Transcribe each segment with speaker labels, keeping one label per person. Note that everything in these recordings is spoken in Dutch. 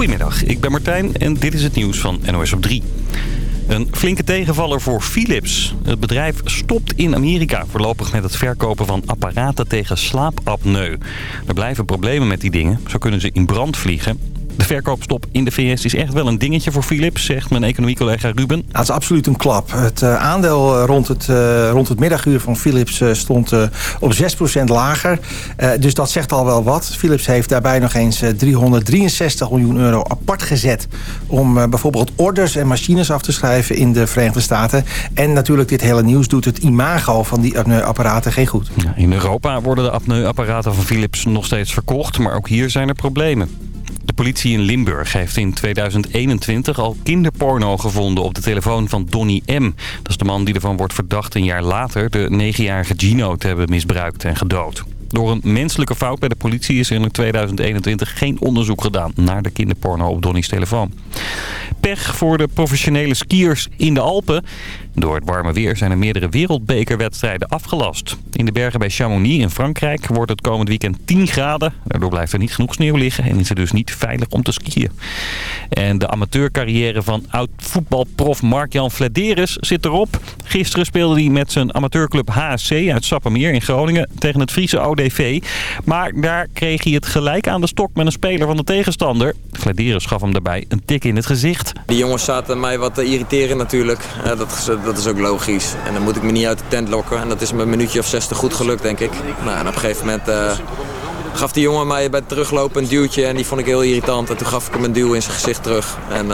Speaker 1: Goedemiddag, ik ben Martijn en dit is het nieuws van NOS op 3. Een flinke tegenvaller voor Philips. Het bedrijf stopt in Amerika voorlopig met het verkopen van apparaten tegen slaapapneu. Er blijven problemen met die dingen. Zo kunnen ze in brand vliegen. De verkoopstop in de VS is echt wel een dingetje voor Philips, zegt mijn economiecollega Ruben.
Speaker 2: Het is absoluut een klap. Het uh, aandeel eh, rond het, uh, rond het middaguur van Philips uh, stond op 6% lager. dus dat zegt al wel wat. Philips heeft daarbij nog eens 363 miljoen euro apart gezet... om bijvoorbeeld orders en machines af te schrijven in de Verenigde Staten. En natuurlijk dit hele nieuws doet het imago van die apneuapparaten geen goed.
Speaker 1: Ja, in Europa worden de apneuapparaten van Philips nog steeds verkocht... maar ook hier zijn er problemen. De politie in Limburg heeft in 2021 al kinderporno gevonden op de telefoon van Donny M. Dat is de man die ervan wordt verdacht een jaar later de 9-jarige Gino te hebben misbruikt en gedood. Door een menselijke fout bij de politie is er in 2021 geen onderzoek gedaan naar de kinderporno op Donny's telefoon. Pech voor de professionele skiers in de Alpen. Door het warme weer zijn er meerdere wereldbekerwedstrijden afgelast. In de bergen bij Chamonix in Frankrijk wordt het komend weekend 10 graden. Daardoor blijft er niet genoeg sneeuw liggen en is het dus niet veilig om te skiën. En de amateurcarrière van oud-voetbalprof Mark-Jan Flederis zit erop. Gisteren speelde hij met zijn amateurclub HSC uit Sappemeer in Groningen tegen het Friese ODV. Maar daar kreeg hij het gelijk aan de stok met een speler van de tegenstander. Flederis gaf hem daarbij een tik in het gezicht.
Speaker 3: Die jongens zaten mij wat te irriteren natuurlijk. dat, dat is ook logisch. En dan moet ik me niet uit de tent lokken. En dat is me een minuutje of 60 goed gelukt, denk ik. Nou, en op een gegeven moment uh, gaf die jongen mij bij het teruglopen een duwtje. En die vond ik heel irritant. En toen gaf ik hem een duw in zijn gezicht terug. En uh,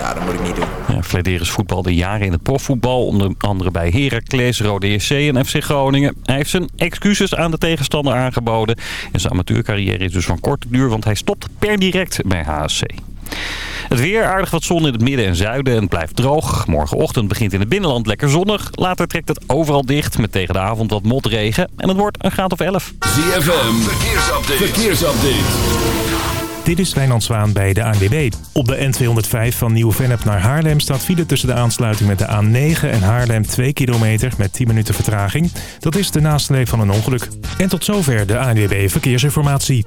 Speaker 3: ja, dat moet ik niet doen.
Speaker 1: Ja, Flederis voetbalde jaren in het profvoetbal. Onder andere bij Heracles, Rode JC en FC Groningen. Hij heeft zijn excuses aan de tegenstander aangeboden. En zijn amateurcarrière is dus van korte duur. Want hij stopt per direct bij HSC. Het weer, aardig wat zon in het midden en zuiden en het blijft droog. Morgenochtend begint in het binnenland lekker zonnig. Later trekt het overal dicht met tegen de avond wat motregen. En het wordt een graad of 11.
Speaker 4: ZFM, verkeersupdate. verkeersupdate.
Speaker 5: Dit is Wijnand Zwaan bij de ANWB. Op de N205 van Nieuw-Vennep naar Haarlem staat file tussen de aansluiting met de A9 en Haarlem 2 kilometer met 10 minuten vertraging. Dat is de nasleep van een ongeluk. En tot zover de ANWB Verkeersinformatie.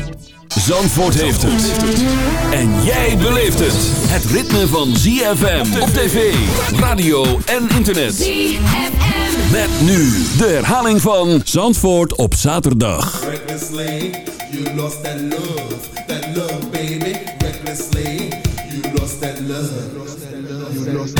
Speaker 4: Zandvoort heeft het. En jij beleeft het. Het ritme van ZFM op tv, radio en internet. ZFM. Met nu de herhaling van Zandvoort op zaterdag. Recklessly, you lost that love. That love, baby. Recklessly, you lost that love. You lost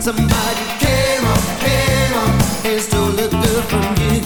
Speaker 6: Somebody
Speaker 4: came up, came up and stole a girl from you.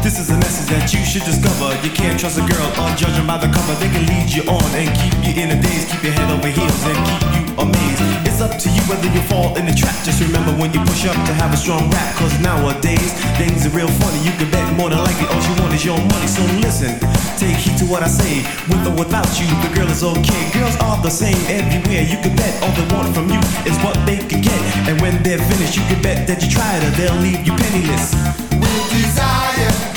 Speaker 6: This is a message that you should discover. You can't trust a girl on judging by the cover. They can lead you on and keep you in a daze. Keep your head over heels and keep you amazed. It's up to you whether you fall in the trap. Just remember when you push up to have a strong rap. Cause nowadays, things are real funny. You can bet more than likely all you want is your money. So listen take heed to what I say. With or without you, the girl is okay. Girls are the same everywhere. You can bet all they want from you is what they can get. And when they're finished, you can bet that you tried her. They'll leave you penniless.
Speaker 7: With desire, desire,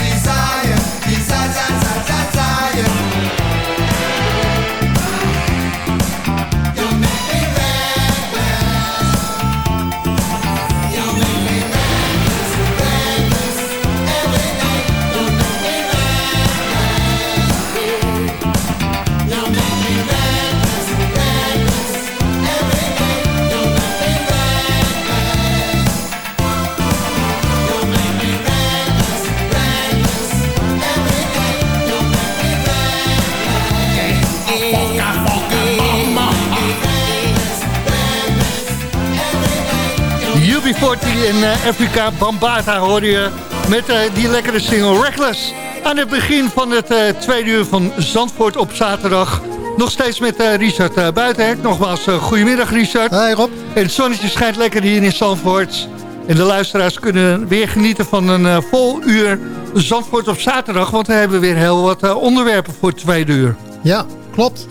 Speaker 8: UB40 in uh, Afrika Bambata hoorde je met uh, die lekkere single Reckless. Aan het begin van het uh, tweede uur van Zandvoort op zaterdag. Nog steeds met Richard Buitenhek. Nogmaals, goedemiddag Richard.
Speaker 9: Hey Rob.
Speaker 8: En het zonnetje schijnt lekker hier in Zandvoort. En de luisteraars kunnen weer genieten van een vol uur Zandvoort op zaterdag. Want we hebben weer heel wat onderwerpen voor het tweede uur.
Speaker 9: Ja, klopt.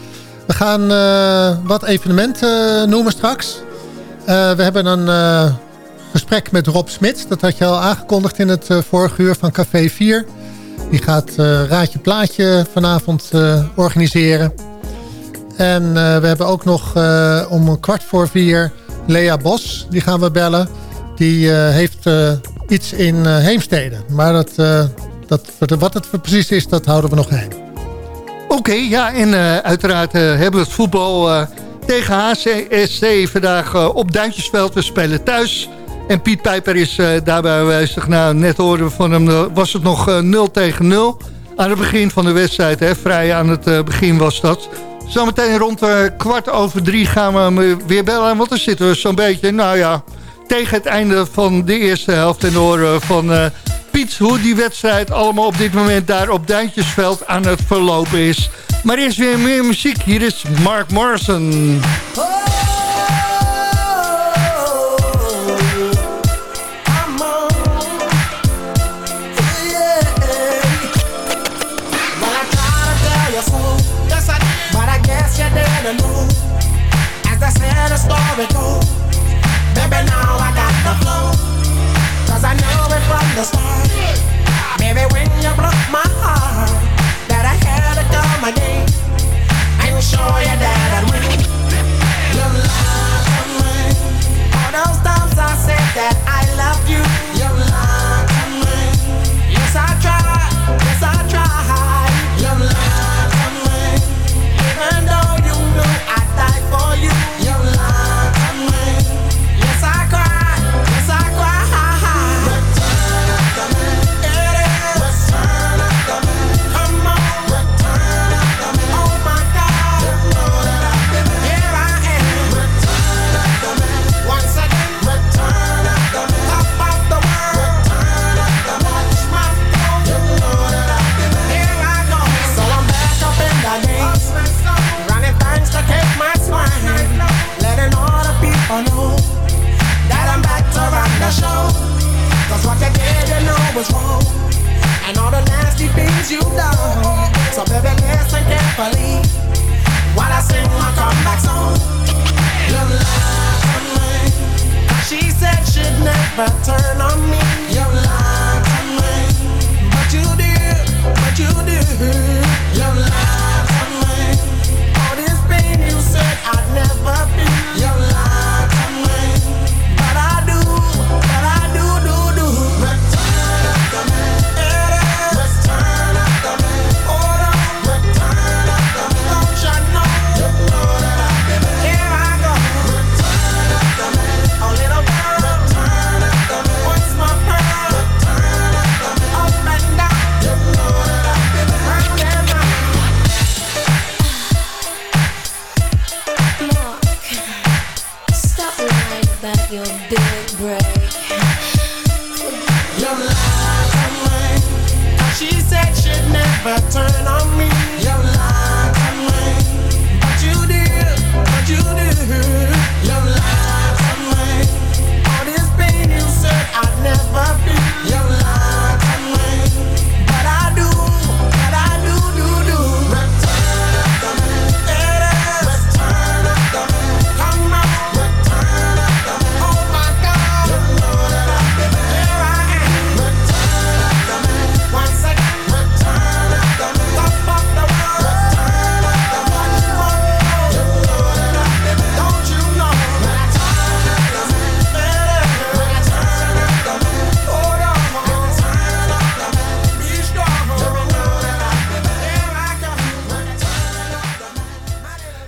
Speaker 9: We gaan wat evenementen noemen straks. Uh, we hebben een uh, gesprek met Rob Smits. Dat had je al aangekondigd in het uh, vorige uur van Café 4. Die gaat Raadje Plaatje vanavond organiseren. En we hebben ook nog om een kwart voor vier Lea Bos. Die gaan we bellen. Die heeft iets in Heemstede. Maar dat, dat, wat het precies is, dat houden we nog geheim.
Speaker 8: Oké, ja, en uiteraard hebben we het voetbal tegen HCSC vandaag uh, op Duintjesveld. We spelen thuis. En Piet Pijper is uh, daarbij aanwezig. Nou, net hoorden we van hem, uh, was het nog 0 tegen 0. Aan het begin van de wedstrijd, hè, vrij aan het begin was dat. Zometeen rond kwart over drie gaan we weer bellen. Want dan zitten we zo'n beetje, nou ja, tegen het einde van de eerste helft. En horen van Piet hoe die wedstrijd allemaal op dit moment daar op Duintjesveld aan het verlopen is. Maar eerst weer meer muziek. Hier is Mark Morrison. Story goes. Baby, now I got the flow. Cause I know it from the start. Baby, when you broke my heart, that I had to come again and show you that I'd win. You lied to me. All those times I said that I love you,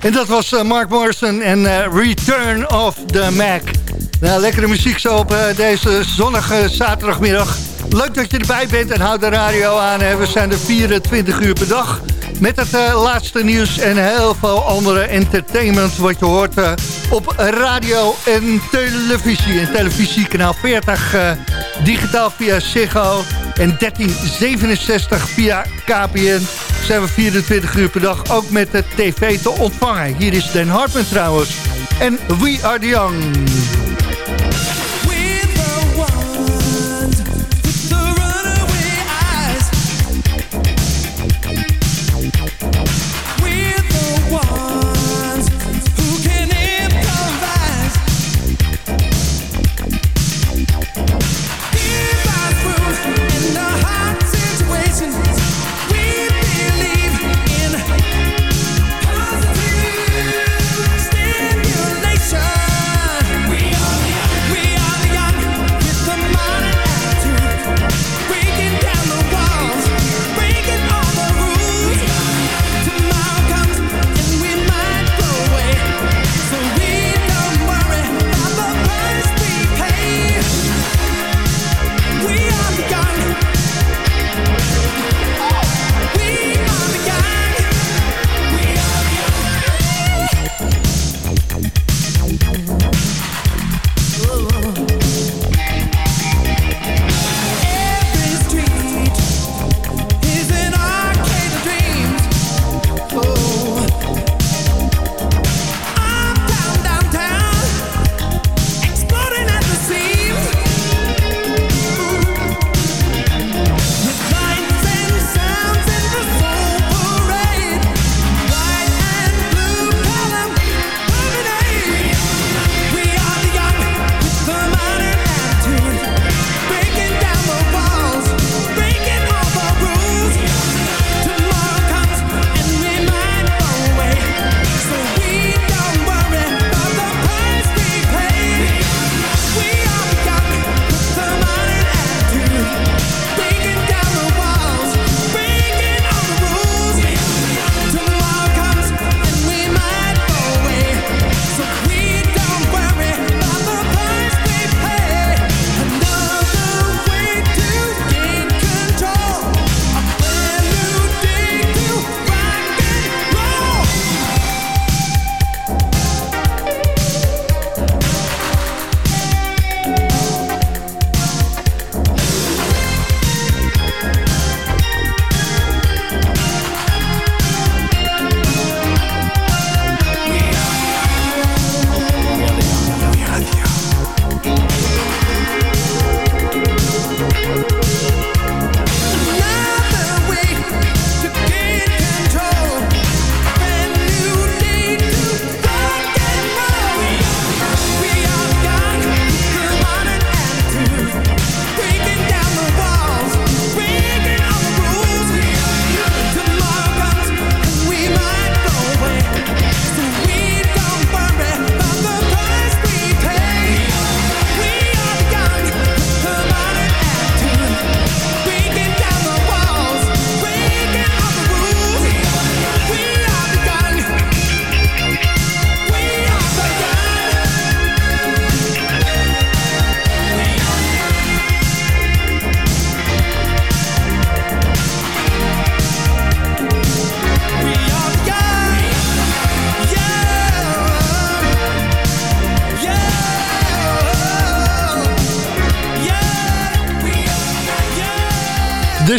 Speaker 10: En dat was eh, Mark Morrison en eh, Return of the Mac. Nou, lekkere muziek zo op eh, deze zonnige zaterdagmiddag. Leuk dat je erbij bent en houd de radio aan. We zijn er 24 uur per dag. Met het laatste nieuws en heel veel andere entertainment... wat je hoort op radio en televisie. En televisie kanaal 40, eh, digitaal via Ziggo... en 1367 via KPN zijn we 24 uur per dag ook met de tv te ontvangen. Hier is Den Hartman trouwens. En We Are The Young.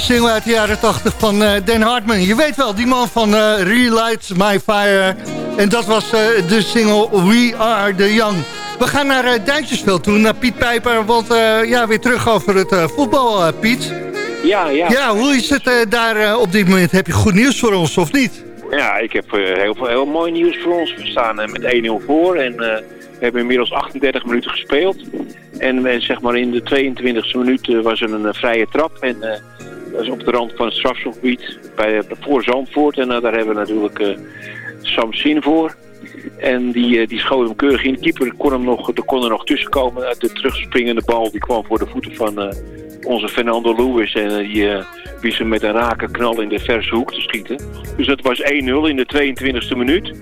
Speaker 10: Single uit de jaren 80 van eh, Dan Hartman. Je weet wel, die man van eh Relight My Fire. En dat was eh, de single We Are The Young. We gaan naar uh, Duintjesveld toe, naar Piet Pijper. Want ja, weer terug over het voetbal, Piet.
Speaker 11: Ja, ja.
Speaker 10: Ja, hoe is het daar op dit moment? Heb je goed nieuws voor ons, of niet?
Speaker 11: Ja, ik heb heel, veel, heel mooi nieuws voor ons. We staan met 1-0 voor en we hebben inmiddels 38 minuten gespeeld. En zeg maar in de 22e minuut was er een vrije trap. En dat is op de rand van het strafschopgebied bij, eh, voor Zandvoort. En eh, daar hebben we natuurlijk eh Sam Sin voor. En die, die schoot hem keurig in. De keeper kon, hem nog, er kon nog tussen komen. Uit de terugspringende bal die kwam voor de voeten van onze Fernando Lewis. En die uh, wist hem met een rake knal in de verse hoek te schieten. Dus dat was 1-0 in de 22e minuut.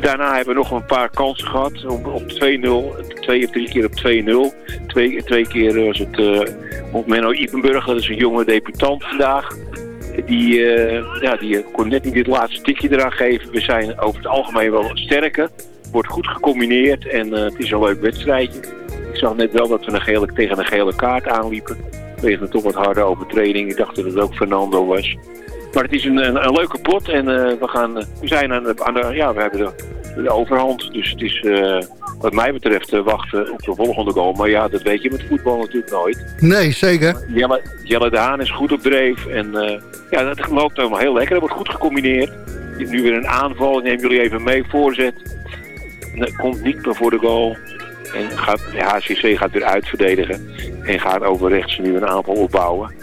Speaker 11: Daarna hebben we nog een paar kansen gehad op, op 2-0. Twee of drie keer op 2-0. Twee, twee keer was het eh, Menno Ipenburg. Dat is een jonge debutant vandaag. Die, eh, ja, die kon net niet dit laatste tikje eraan geven. We zijn over het algemeen wel sterker. Wordt goed gecombineerd en eh, het is een leuk wedstrijdje. Ik zag net wel dat we een gele, tegen een gele kaart aanliepen. Een toch wat harde overtreding. Ik dacht dat het ook Fernando was. Maar het is een, een, leuke pot en eh, we, gaan, eh, we zijn aan de, aan de, ja, we hebben de, de overhand. Dus het is eh, wat mij betreft eh, wachten op de volgende goal. Maar ja, dat weet je met voetbal natuurlijk nooit.
Speaker 10: Nee, zeker.
Speaker 11: Jelle, Jelle de Haan is goed op dreef en eh, ja, dat loopt helemaal heel lekker. Dat wordt goed gecombineerd. Nu weer een aanval, ik neem jullie even mee, voorzet. Komt niet meer voor de goal. En gaat, de HCC gaat weer uitverdedigen. En gaat over rechts nu een aanval opbouwen.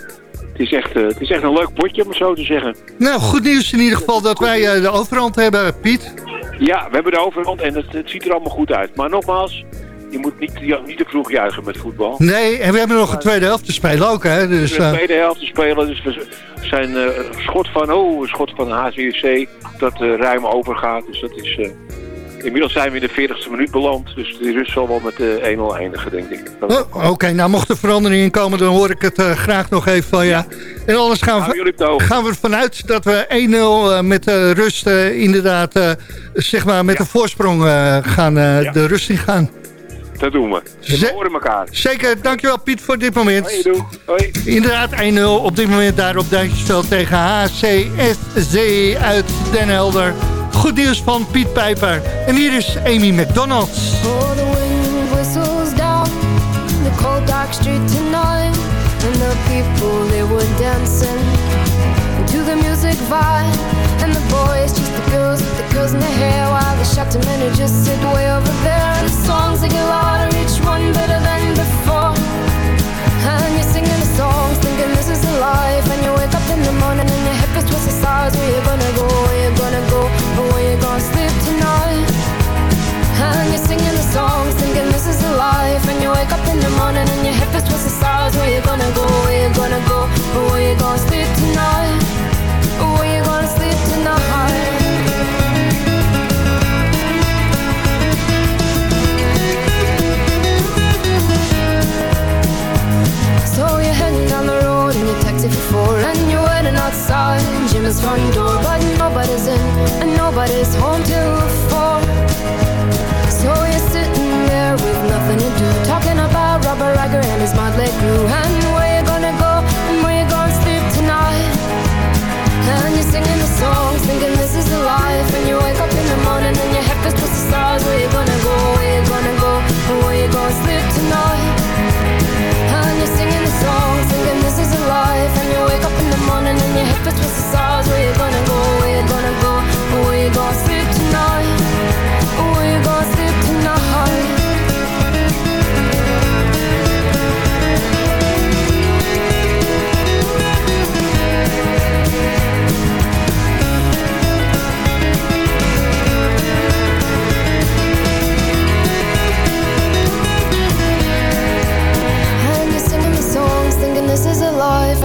Speaker 11: Het is, echt, eh, het is echt een leuk potje, om het zo te zeggen.
Speaker 10: Nou, goed nieuws in ieder geval dat wij de overhand hebben, Piet.
Speaker 11: Ja, we hebben de overhand en het, het ziet er allemaal goed uit. Maar nogmaals, je moet niet, ja, niet te vroeg juichen met voetbal.
Speaker 10: Nee, en we hebben nog een tweede helft te spelen ook, hè? Dus,
Speaker 11: de
Speaker 10: eh,
Speaker 11: tweede helft te spelen. Dus we zijn een schot van, oh, een schot van HCC dat eh, ruim overgaat. Dus dat is... inmiddels zijn we in de 40ste minuut beland. Dus de rust zal wel met eh 1-0 eindigen, denk ik.
Speaker 10: oh, Oké, nou mocht er verandering in komen, dan hoor ik het eh, graag nog even van ja. En anders gaan
Speaker 11: de
Speaker 10: we, gaan we ervan uit dat we 1-0 eh, met eh, rust eh, inderdaad, eh, zeg maar met een voorsprong eh, gaan eh, de rust in gaan.
Speaker 11: Dat doen we. We horen elkaar.
Speaker 10: Zeker, dankjewel Piet voor dit moment.
Speaker 11: Hoi, doe. Hoi.
Speaker 10: Inderdaad 1-0 op dit moment daar op Duintjesveld tegen HCSC uit Den Helder. Goed nieuws van Piet Pijper. En hier is Amy McDonald.
Speaker 12: Oh, the wind whistles down the cold dark street tonight, and the people they were dancing to the music vibe, and the boys just the girls with the girls in hair, while the just sit way over there, and the songs they get louder, each one better than before. And you're singing the songs, thinking this is a life. Front door But nobody's in and nobody's home till four So you're sitting there with nothing to do Talking about Robert Riger and his motley crew. And where you gonna go and where you gonna sleep tonight? And you're singing the songs thinking this is the life. And you wake up in the morning and your head feels twisted stars Where you the your hip stars Where you gonna go, where you gonna go? Where you gonna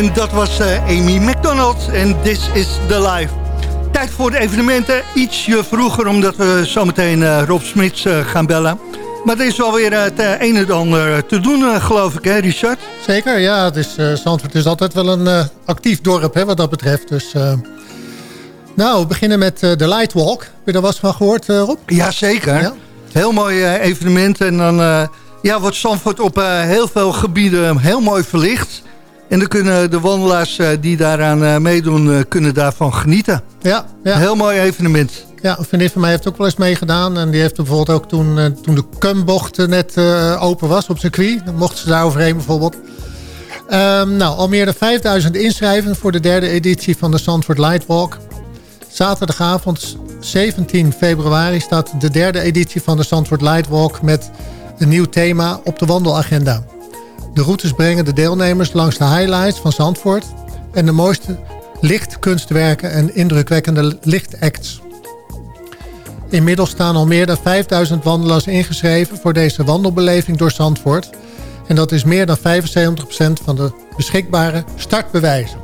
Speaker 10: En dat was eh, Amy McDonald en This is the Life. Tijd voor de evenementen. Ietsje vroeger, omdat we zometeen uh, Rob Smits uh, gaan bellen. Maar er is alweer het een en ander te doen, geloof ik, hè Richard?
Speaker 9: Zeker, ja. Het is, Zandvoort is altijd wel een actief dorp, hè, wat dat betreft. Dus... Nou, we beginnen met de Lightwalk. Heb je daar was van gehoord, Rob?
Speaker 10: Jazeker. Ja? Heel mooi evenement. En dan ja, wordt Zandvoort op heel veel gebieden heel mooi verlicht. En dan kunnen de wandelaars eh, die daaraan eh, meedoen, eh, kunnen daarvan genieten.
Speaker 9: Ja, ja.
Speaker 10: Een heel mooi evenement.
Speaker 9: Ja, een vriendin van mij heeft ook wel eens meegedaan. En die heeft bijvoorbeeld ook toen, toen de Kumbocht net open was op circuit. Dan mochten ze daar overheen bijvoorbeeld. Um, nou, al meer dan 5000 inschrijvingen voor de derde editie van de Zandvoort Lightwalk. Zaterdagavond 17 februari staat de derde editie van de Zandvoort Lightwalk... met een nieuw thema op de wandelagenda. De routes brengen de deelnemers langs de highlights van Zandvoort... en de mooiste lichtkunstwerken en indrukwekkende lichtacts. Inmiddels staan al meer dan 5000 wandelaars ingeschreven... voor deze wandelbeleving door Zandvoort... en dat is meer dan 75% van de beschikbare startbewijzen.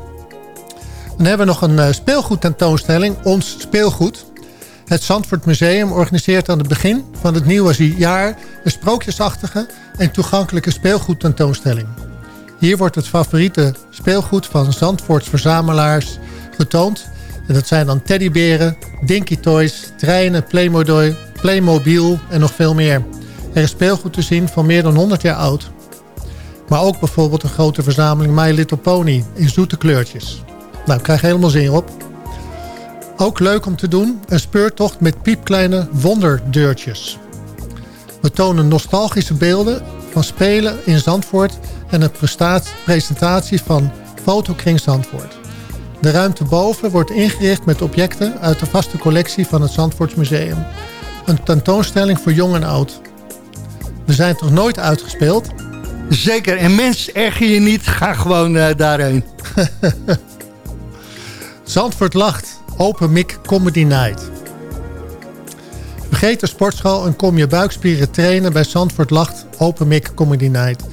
Speaker 9: Dan hebben we nog een eh, speelgoedtentoonstelling, Ons Speelgoed... Het Zandvoort Museum organiseert aan het begin van het nieuwe jaar... een sprookjesachtige en toegankelijke speelgoedtentoonstelling. Hier wordt het favoriete speelgoed van Zandvoorts verzamelaars getoond. En dat zijn dan teddyberen, dinky toys, treinen, Playmobil, Playmobil en nog veel meer. Er is speelgoed te zien van meer dan 100 jaar oud. Maar ook bijvoorbeeld een grote verzameling My Little Pony in zoete kleurtjes. Nou, krijg helemaal zin op. Ook leuk om te doen, een speurtocht met piepkleine wonderdeurtjes. We tonen nostalgische beelden van spelen in Zandvoort... en een presentatie van Fotokring Zandvoort. De ruimte boven wordt ingericht met objecten... uit de vaste collectie van het Zandvoortsmuseum. Een tentoonstelling voor jong en oud. We zijn toch nooit uitgespeeld?
Speaker 10: Zeker, en mens, erger je niet, ga gewoon uh, daarheen.
Speaker 9: Zandvoort lacht, Open Mic Comedy Night. Vergeet de sportschool en kom je buikspieren trainen bij Zandvoort Lacht Open Mic Comedy Night.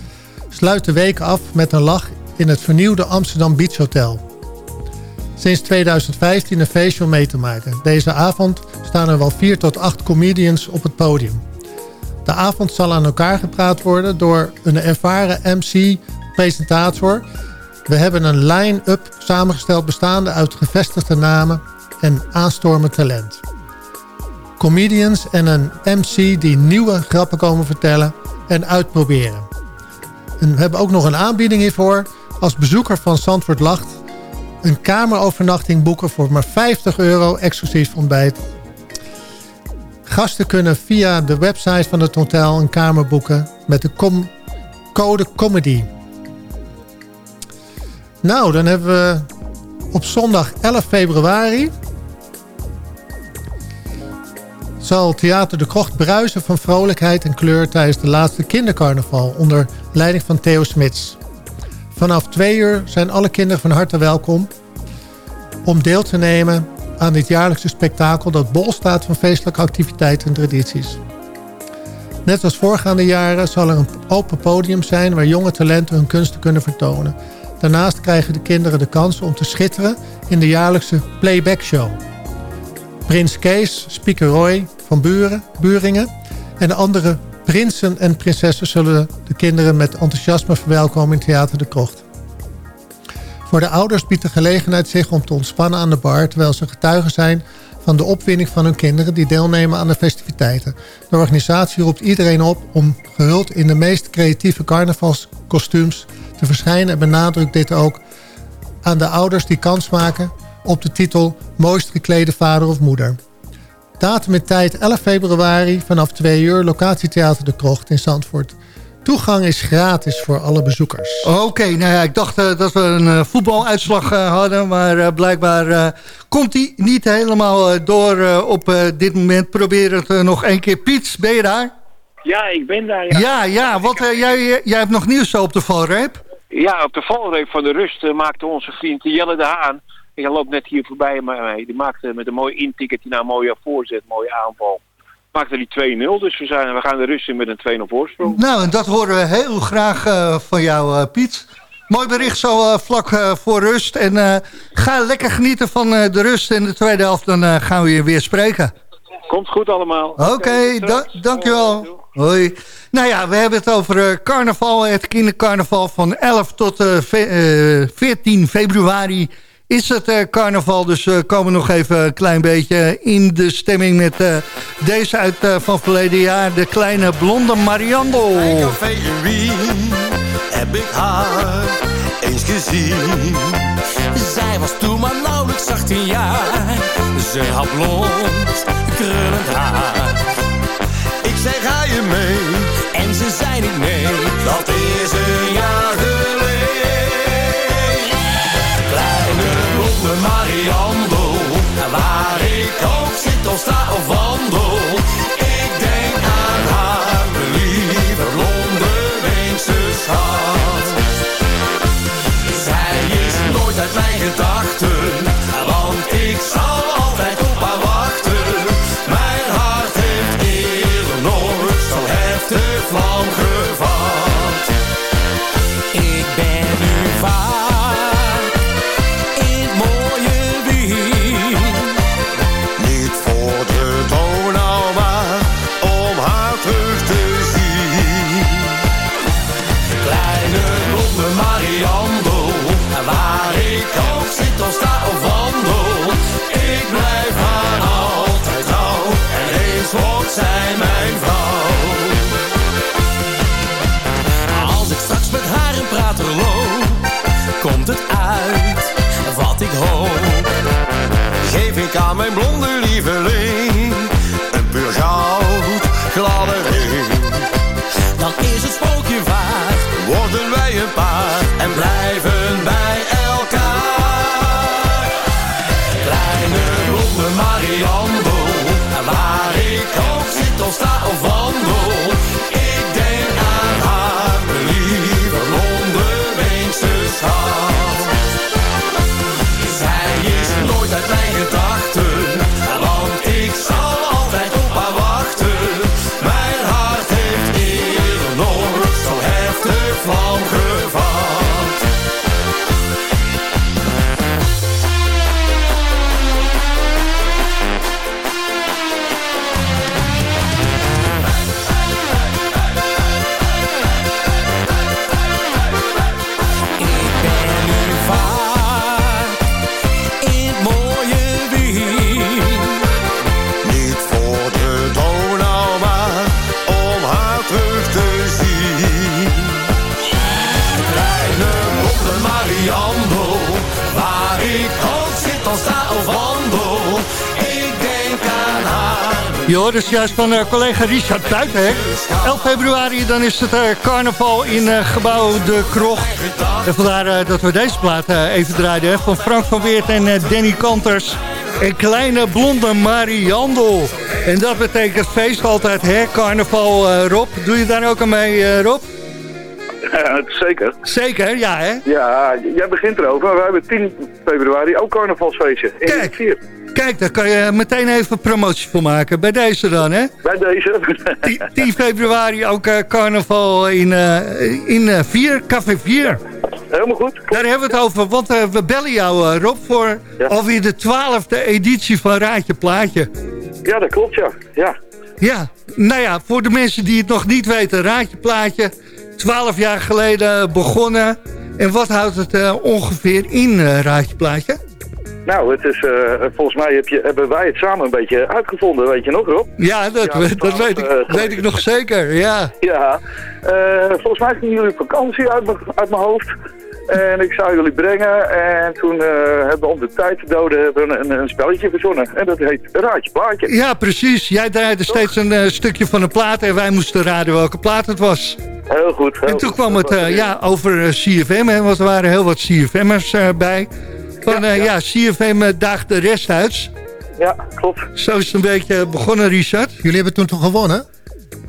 Speaker 9: Sluit de week af met een lach in het vernieuwde Amsterdam Beach Hotel. Sinds 2015 een feestje om mee te maken. Deze avond staan er wel 4 tot 8 comedians op het podium. De avond zal aan elkaar gepraat worden door een ervaren MC-presentator. We hebben een line-up samengesteld bestaande uit gevestigde namen en aanstormend talent comedians en een MC die nieuwe grappen komen vertellen en uitproberen. En we hebben ook nog een aanbieding hiervoor. Als bezoeker van Zandvoort Lacht een kamerovernachting boeken voor maar 50 euro exclusief ontbijt. Gasten kunnen via de website van het hotel een kamer boeken met de code COMEDY. Nou, dan hebben we op zondag 11 februari zal Theater de Krocht bruisen van vrolijkheid en kleur tijdens de laatste kindercarnaval onder leiding van Theo Smits. Vanaf twee uur zijn alle kinderen van harte welkom om deel te nemen aan dit jaarlijkse spektakel dat bol staat van feestelijke activiteiten en tradities. Net als voorgaande jaren zal er een open podium zijn waar jonge talenten hun kunsten kunnen vertonen. Daarnaast krijgen de kinderen de kans om te schitteren in de jaarlijkse playback show. Prins Kees, Speaker Roy van Buren, Buringen en de andere prinsen en prinsessen zullen de kinderen met enthousiasme verwelkomen in Theater de Krocht. Voor de ouders biedt de gelegenheid zich om te ontspannen aan de bar... terwijl ze getuigen zijn van de opwinding van hun kinderen... die deelnemen aan de festiviteiten. De organisatie roept iedereen op om gehuld in de meest creatieve carnavalskostuums te verschijnen... en benadrukt dit ook aan de ouders die kans maken op de titel Mooist geklede vader of moeder. Datum en tijd 11 februari vanaf 2 uur locatietheater De Krocht in Zandvoort. Toegang is gratis voor alle bezoekers.
Speaker 10: Oké, nou ja, ik dacht uh, dat we een uh, voetbaluitslag uh, hadden... maar blijkbaar komt die niet helemaal door op dit moment. Probeer het nog één keer. Piet, ben je daar?
Speaker 11: Ja, ik ben daar. Ja,
Speaker 10: ja, ja want jij, jij hebt nog nieuws op de valreep.
Speaker 11: Ja, op de valreep van de rust maakte onze vriend Jelle de Haan hij loopt net hier voorbij mij. Die maakte met een mooi inticket, die nou een mooie voorzet, mooie aanval. Maakte die 2-0, dus we, zijn, we gaan de rust in met een 2-0 voorsprong.
Speaker 10: Nou, en dat horen we heel graag uh, van jou, uh, Piet. Mooi bericht zo eh, vlak eh, voor rust. En eh, ga lekker genieten van eh, de rust in de tweede helft. Dan eh, gaan we je weer spreken.
Speaker 11: Komt goed allemaal.
Speaker 10: Oké, da dankjewel. Hoi. Nou ja, we hebben het over eh, carnaval. Het kindercarnaval van 11 tot eh, ve- eh, 14 februari is het eh, carnaval. Dus we komen nog even een klein beetje in de stemming met eh, deze uit eh, van verleden jaar. De kleine blonde Mariando.
Speaker 13: Heb ik haar eens gezien.
Speaker 7: Zij was toen maar nauwelijks 18 jaar. Ze had blond, krullend haar.
Speaker 13: Ik zei ga je mee,
Speaker 7: En ze zei niet nee.
Speaker 13: dat is een jaar
Speaker 7: blonde Mariando. Waar ik ook zit of sta of wandel. Ik denk aan haar, mijn lieve blonde Weense schat. Zij is nooit uit mijn gedachten.
Speaker 13: Een puur goud gladde ring.
Speaker 7: Dan is het sprookje vaag,
Speaker 13: Worden wij een paar
Speaker 7: en blijven bij elkaar. Kleine blonde Mariando, waar ik ook zit of sta
Speaker 10: Je hoort dus juist van eh, collega Richard Buitenhek. 11 februari dan is het eh, carnaval in eh, gebouw De Krocht. En vandaar dat we deze plaat even draaiden. hè, van Frank van Weert en Danny Kanters. Een kleine blonde Mariando. En dat betekent feest altijd, hè? Carnaval, Rob. Doe je daar ook aan mee, Rob?
Speaker 14: zeker.
Speaker 10: Zeker, ja hè?
Speaker 14: Ja, jij begint erover. We hebben 10 februari ook carnavalsfeestje. In
Speaker 10: Kijk.
Speaker 14: 4.
Speaker 10: Kijk, daar kan je meteen even promotie voor maken. Bij deze dan, hè?
Speaker 14: Bij deze.
Speaker 10: 10 februari ook eh, carnaval in, eh in eh, 4, Café 4.
Speaker 14: Helemaal goed.
Speaker 10: Daar hebben we het over, want eh, we bellen jou, eh, Rob, voor alweer de twaalfde editie van Raadje Plaatje.
Speaker 14: Ja, dat klopt, ja. Ja,
Speaker 10: Ja, nou ja, voor de mensen die het nog niet weten, Raadje Plaatje, 12 jaar geleden begonnen. En wat houdt het eh, ongeveer in, eh, Raadje Plaatje?
Speaker 14: Nou, het is, eh, volgens mij heb je, hebben wij het samen een beetje uitgevonden, weet je nog, Rob?
Speaker 10: Ja, dat,
Speaker 14: Ja,
Speaker 10: dat weet, ik,
Speaker 14: eh,
Speaker 10: weet ik nog zeker, ja.
Speaker 14: Ja, eh, volgens mij gingen jullie vakantie uit, mijn- uit mijn hoofd. En ik zou jullie brengen. En toen hebben we om de tijd te doden hebben we een, een spelletje verzonnen. En dat heet Raadje Plaatje.
Speaker 10: Ja, precies. Jij draaide steeds een stukje van een plaat en wij moesten raden welke plaat het was.
Speaker 14: Heel goed. Heel
Speaker 10: En toen
Speaker 14: goed.
Speaker 10: kwam het ja, over CFM, hè, want er waren heel wat CFM'ers bij. Van ja, ja. CFM eh, daagt de rest uit.
Speaker 14: Ja, klopt.
Speaker 10: Zo is het een beetje begonnen, Richard.
Speaker 9: Jullie hebben toen toch gewonnen?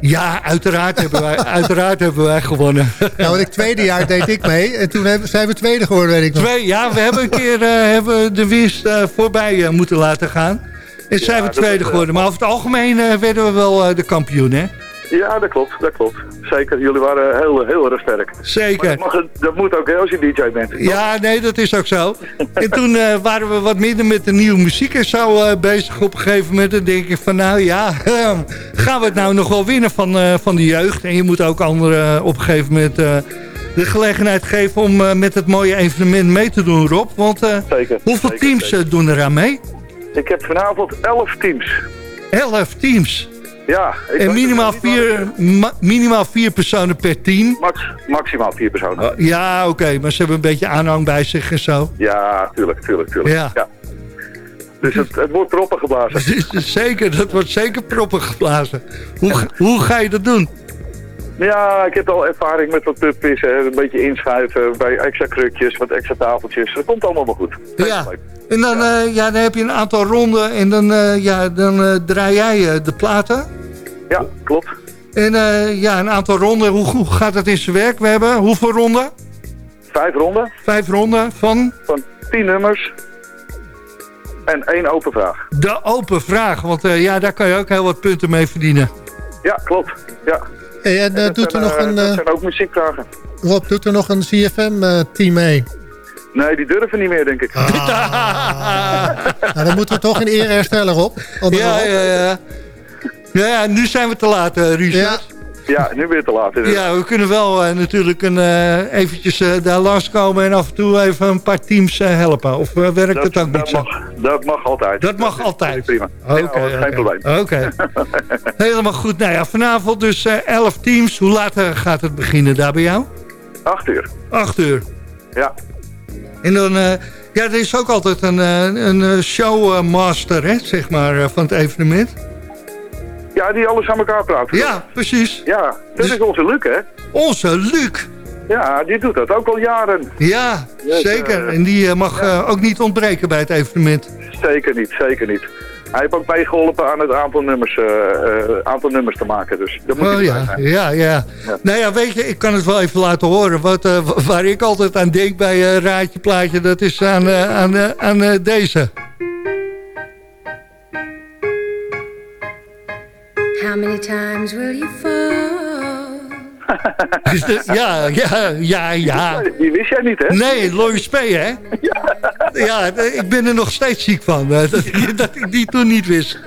Speaker 10: Ja, uiteraard hebben wij, uiteraard hebben wij gewonnen.
Speaker 9: Nou, want ik tweede jaar deed ik mee. En toen hebben- zijn we tweede geworden, weet ik nog.
Speaker 10: Twee, ja, we hebben een keer eh, hebben de winst eh, voorbij eh, moeten laten gaan. En zijn we tweede
Speaker 14: eh,
Speaker 10: geworden. Maar over het algemeen eh, werden we wel eh, de kampioen, hè?
Speaker 14: Ja, dat klopt, dat klopt. Zeker, jullie waren heel, heel erg sterk.
Speaker 10: Zeker.
Speaker 14: Maar dat, mag, dat moet ook hè, als je DJ bent.
Speaker 10: Ja, nee, dat is ook zo. en toen eh, waren we wat minder met de nieuwe muziek en zo eh, bezig op een gegeven moment. Dan denk ik van, nou ja, gaan we het nou nog wel winnen van, eh, van de jeugd? En je moet ook anderen op een gegeven moment de gelegenheid geven om met het mooie evenement mee te doen, Rob. Want
Speaker 14: zeker,
Speaker 10: hoeveel
Speaker 14: zeker,
Speaker 10: teams
Speaker 14: zeker.
Speaker 10: doen eraan mee?
Speaker 14: Ik heb vanavond 11 teams.
Speaker 10: 11 teams?
Speaker 14: Ja. Ik
Speaker 10: En minimaal vier, ma- minimaal vier personen per team?
Speaker 14: Max, maximaal vier personen.
Speaker 10: Ja, oké, maar ze hebben een beetje aanhang bij zich en zo.
Speaker 14: Ja, tuurlijk, tuurlijk, tuurlijk.
Speaker 10: Ja.
Speaker 14: Dus het, het wordt proppen geblazen.
Speaker 10: zeker, dat wordt zeker proppen geblazen. Hoe, hoe ga je dat doen?
Speaker 14: Ja, ik heb al ervaring met wat pubquizzen. Een beetje inschuiven bij extra krukjes, wat extra tafeltjes. Dat komt allemaal wel goed.
Speaker 10: Ja. En dan, eh, ja, dan heb je een aantal ronden en dan, eh, ja, dan eh, draai jij de platen.
Speaker 14: Ja, klopt.
Speaker 10: En ja, een aantal ronden. Hoe, hoe gaat dat in zijn werk? We hebben hoeveel ronden?
Speaker 14: Vijf ronden.
Speaker 10: Vijf ronden van?
Speaker 14: Van tien nummers. En één open vraag.
Speaker 10: De open vraag, want ja, daar kan je ook heel wat punten mee verdienen.
Speaker 14: Ja, klopt. Ja.
Speaker 9: Hey, en eh,
Speaker 14: dat
Speaker 9: doet er nog
Speaker 14: eh,
Speaker 9: een...
Speaker 14: dat
Speaker 9: eh,
Speaker 14: zijn ook muziekvragen.
Speaker 9: Rob, doet er nog een CFM-team mee?
Speaker 14: Nee, die durven niet meer, denk ik.
Speaker 9: Nou, dan moeten we toch in eer herstellen, Rob.
Speaker 10: Ja,
Speaker 9: Rob.
Speaker 10: ja, ja. Ja, ja, nu zijn we te laat, Richard.
Speaker 14: Ja, nu weer te laat. inderdaad.
Speaker 10: Ja, we kunnen wel eh, natuurlijk een, eh, eventjes eh, daar langskomen en af en toe even een paar teams helpen. Of werkt het ook niet
Speaker 14: dat
Speaker 10: zo?
Speaker 14: Mag, dat mag altijd.
Speaker 10: Dat mag altijd.
Speaker 14: Prima.
Speaker 10: Oké,
Speaker 14: Ja, geen probleem.
Speaker 10: Oké. Helemaal goed. Nou ja, vanavond dus eh 11 teams. Hoe laat gaat het beginnen daar bij jou?
Speaker 14: Acht uur.
Speaker 10: 8 uur.
Speaker 14: Ja.
Speaker 10: En dan, ja, er is ook altijd een, een showmaster, hè, zeg maar, van het evenement.
Speaker 14: Ja, die alles aan elkaar praat.
Speaker 10: Ja, precies.
Speaker 14: Ja, dat is onze Luc, hè?
Speaker 10: Onze Luc.
Speaker 14: Ja, die doet dat ook al jaren.
Speaker 10: Ja,
Speaker 14: Dus,
Speaker 10: zeker.
Speaker 14: eh,
Speaker 10: en die eh, mag eh, ook niet ontbreken bij het evenement.
Speaker 14: Zeker niet, zeker niet. Hij heeft ook meegeholpen aan het aantal nummers, aantal nummers te maken. Dus dat moet
Speaker 10: Oh ja,
Speaker 14: zijn.
Speaker 10: ja, ja. Nou ja, weet je, ik kan het wel even laten horen. Wat, wa- waar ik altijd aan denk bij Raadje Plaatje, dat is aan, aan, aan deze.
Speaker 15: How many times will you fall?
Speaker 10: ja, ja, ja, ja.
Speaker 14: Die wist jij niet, hè?
Speaker 10: Nee, Lois P, hè? Ja, d- ik ben er nog steeds ziek van. eh, Dat ik, dat ik die toen niet wist.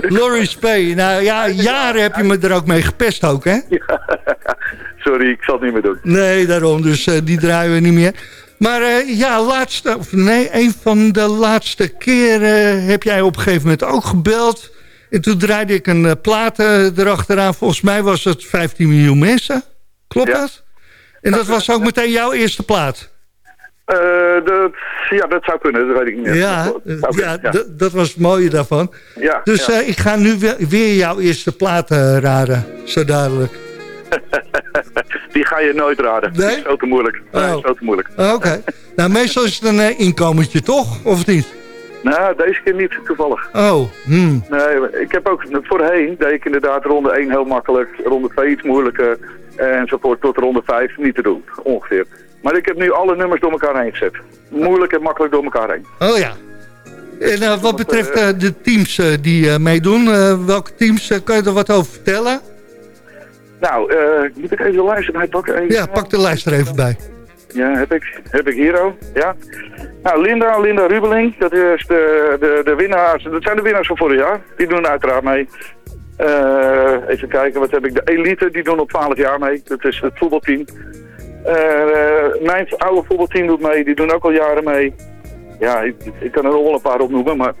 Speaker 10: Laurie P. Nou ja, jaren heb je me er ook mee gepest ook, hè?
Speaker 14: Sorry, ik zal het niet meer doen.
Speaker 10: Nee, daarom. Dus eh, die draaien we niet meer. Maar eh, ja, laatste, of nee, een van de laatste keren heb jij op een gegeven moment ook gebeld. En toen draaide ik een eh, plaat eh, erachteraan. Volgens mij was het 15 miljoen mensen. Klopt dat? En dat was ook meteen jouw eerste plaat.
Speaker 14: Eh, dat, ja, dat zou kunnen, dat weet ik niet.
Speaker 10: Ja,
Speaker 14: Dat
Speaker 10: ja, dat was het mooie daarvan.
Speaker 14: Ja,
Speaker 10: Dus
Speaker 14: ja.
Speaker 10: ik ga nu weer, weer jouw eerste plaat raden. Zo dadelijk.
Speaker 14: Die ga je nooit raden.
Speaker 10: Nee?
Speaker 14: Die is zo te moeilijk.
Speaker 10: Oh.
Speaker 14: is zo te moeilijk.
Speaker 10: Oké. nou, meestal is het een inkomertje, toch? Of niet?
Speaker 14: Nou, deze keer niet, toevallig.
Speaker 10: Oh, hmm.
Speaker 14: Nee, ik heb ook voorheen, deed ik inderdaad ronde 1 heel makkelijk, ronde 2 iets moeilijker, enzovoort tot ronde 5 niet te doen, ongeveer. Maar ik heb nu alle nummers door elkaar heen gezet. Moeilijk en makkelijk door elkaar heen.
Speaker 10: Oh ja. En eh, wat betreft eh, de teams eh, die eh, meedoen, eh, welke teams, eh, kan je er wat over vertellen?
Speaker 14: Nou, eh, moet ik even de lijst erbij pakken? Even.
Speaker 10: Ja, pak de lijst er even bij.
Speaker 14: Ja, heb ik, heb ik hier ook. Ja. Nou, Linda, Linda Rubeling, dat is de, de, de winnaars, dat zijn de winnaars van vorig jaar. Die doen uiteraard mee. Eh, even kijken, wat heb ik? De elite, die doen al 12 jaar mee. Dat is het voetbalteam. Eh, mijn oude voetbalteam doet mee, die doen ook al jaren mee. Ja, ik, ik kan er nog wel een paar opnoemen, maar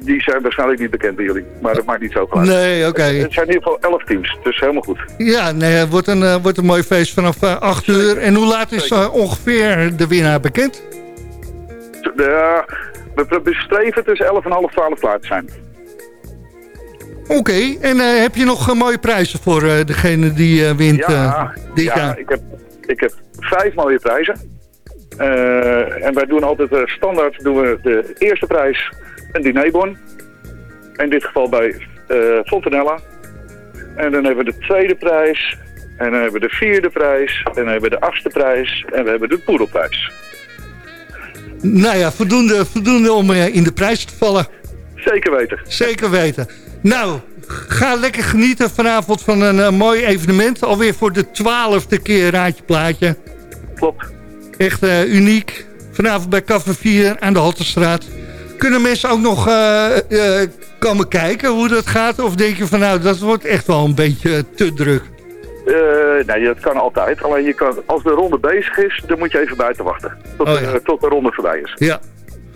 Speaker 14: die zijn waarschijnlijk niet bekend bij jullie. Maar dat maakt niet zo uit.
Speaker 10: Nee, oké.
Speaker 14: Het zijn in ieder geval 11 teams, dus helemaal goed.
Speaker 10: Ja, nee, het wordt een, eh, wordt een mooi feest vanaf eh 8 uur. En hoe laat is eh, ongeveer de winnaar bekend?
Speaker 14: De, we bestreven tussen 11 en half 12 klaar te zijn.
Speaker 10: Oké, en heb je nog mooie prijzen voor degene die wint
Speaker 14: Ja,
Speaker 10: dit
Speaker 14: ja
Speaker 10: jaar?
Speaker 14: ik, heb, ik heb vijf mooie prijzen. Eh, en wij doen altijd eh, standaard doen we de eerste prijs een dinerbon. In dit geval bij eh, Fontanella. En dan hebben we de tweede prijs. En dan hebben we de vierde prijs. En dan hebben we de achtste prijs. En we hebben de poedelprijs.
Speaker 10: Nou ja, voldoende, voldoende om in de prijs te vallen.
Speaker 14: Zeker weten.
Speaker 10: Zeker weten. Nou, ga lekker genieten vanavond van een mooi evenement. Alweer voor de twaalfde keer Raadje Plaatje.
Speaker 14: Klopt.
Speaker 10: Echt eh, uniek. Vanavond bij Café 4 aan de Halterstraat. Kunnen mensen ook nog eh, eh, komen kijken hoe dat gaat? Of denk je van nou, dat wordt echt wel een beetje te druk?
Speaker 14: Eh, nee, dat kan altijd. Alleen je kan, als de ronde bezig is, dan moet je even buiten wachten. Tot,
Speaker 10: Oh, ja.
Speaker 14: tot de ronde voorbij is.
Speaker 10: Ja.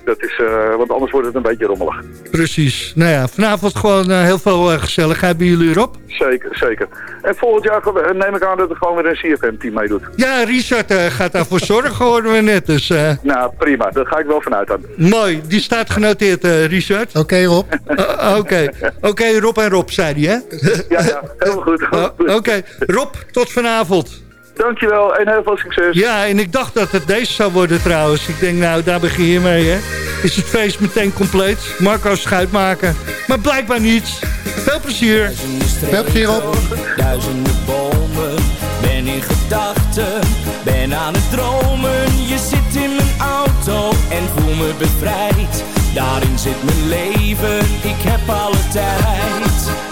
Speaker 14: Dat is, eh, want anders wordt het een beetje rommelig.
Speaker 10: Precies. Nou ja, vanavond gewoon eh, heel veel eh, gezelligheid bij jullie erop.
Speaker 14: Zeker, zeker. En volgend jaar gaan we- neem ik aan dat er gewoon weer een CFM-team meedoet.
Speaker 10: Ja, Richard eh, gaat daarvoor zorgen, hoorden we net. Dus, eh,
Speaker 14: Nou, prima. Daar ga ik wel vanuit aan.
Speaker 10: mooi, die staat genoteerd, eh, Richard.
Speaker 9: Oké, Rob.
Speaker 10: Uh, Oké, Oké, Rob en Rob, zei hij, hè?
Speaker 14: Ja, ja, heel goed.
Speaker 10: Uh, Oké, Rob, tot vanavond.
Speaker 14: Dankjewel en heel veel succes.
Speaker 10: Ja, en ik dacht dat het deze zou worden trouwens. Ik denk, nou, daar begin je mee, hè? Is het feest meteen compleet? Marco Schuitmaker. Maar blijkbaar niet. Veel plezier.
Speaker 9: Veel plezier op.
Speaker 16: Duizenden bomen, ben in gedachten, ben aan het dromen. Je zit in mijn auto en voel me bevrijd. Daarin zit mijn leven, ik heb alle tijd.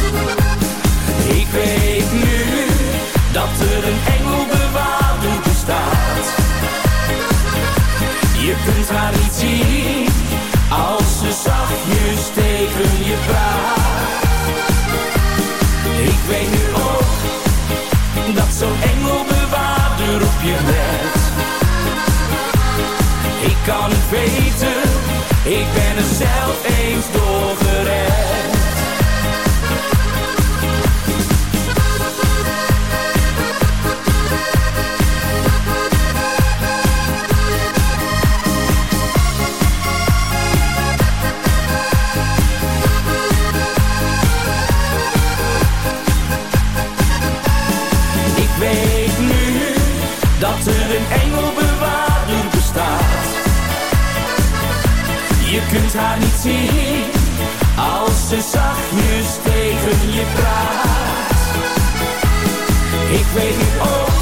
Speaker 16: Ik weet nu dat er een engelbewaarder bestaat. Je kunt haar niet zien als ze zachtjes tegen je praat. Ik weet nu ook dat zo'n engelbewaarder op je let. Ik kan het weten, ik ben er zelf eens door gered. Dat er een engelbewaarder bestaat. Je kunt haar niet zien als ze zachtjes tegen je praat. Ik weet nu ook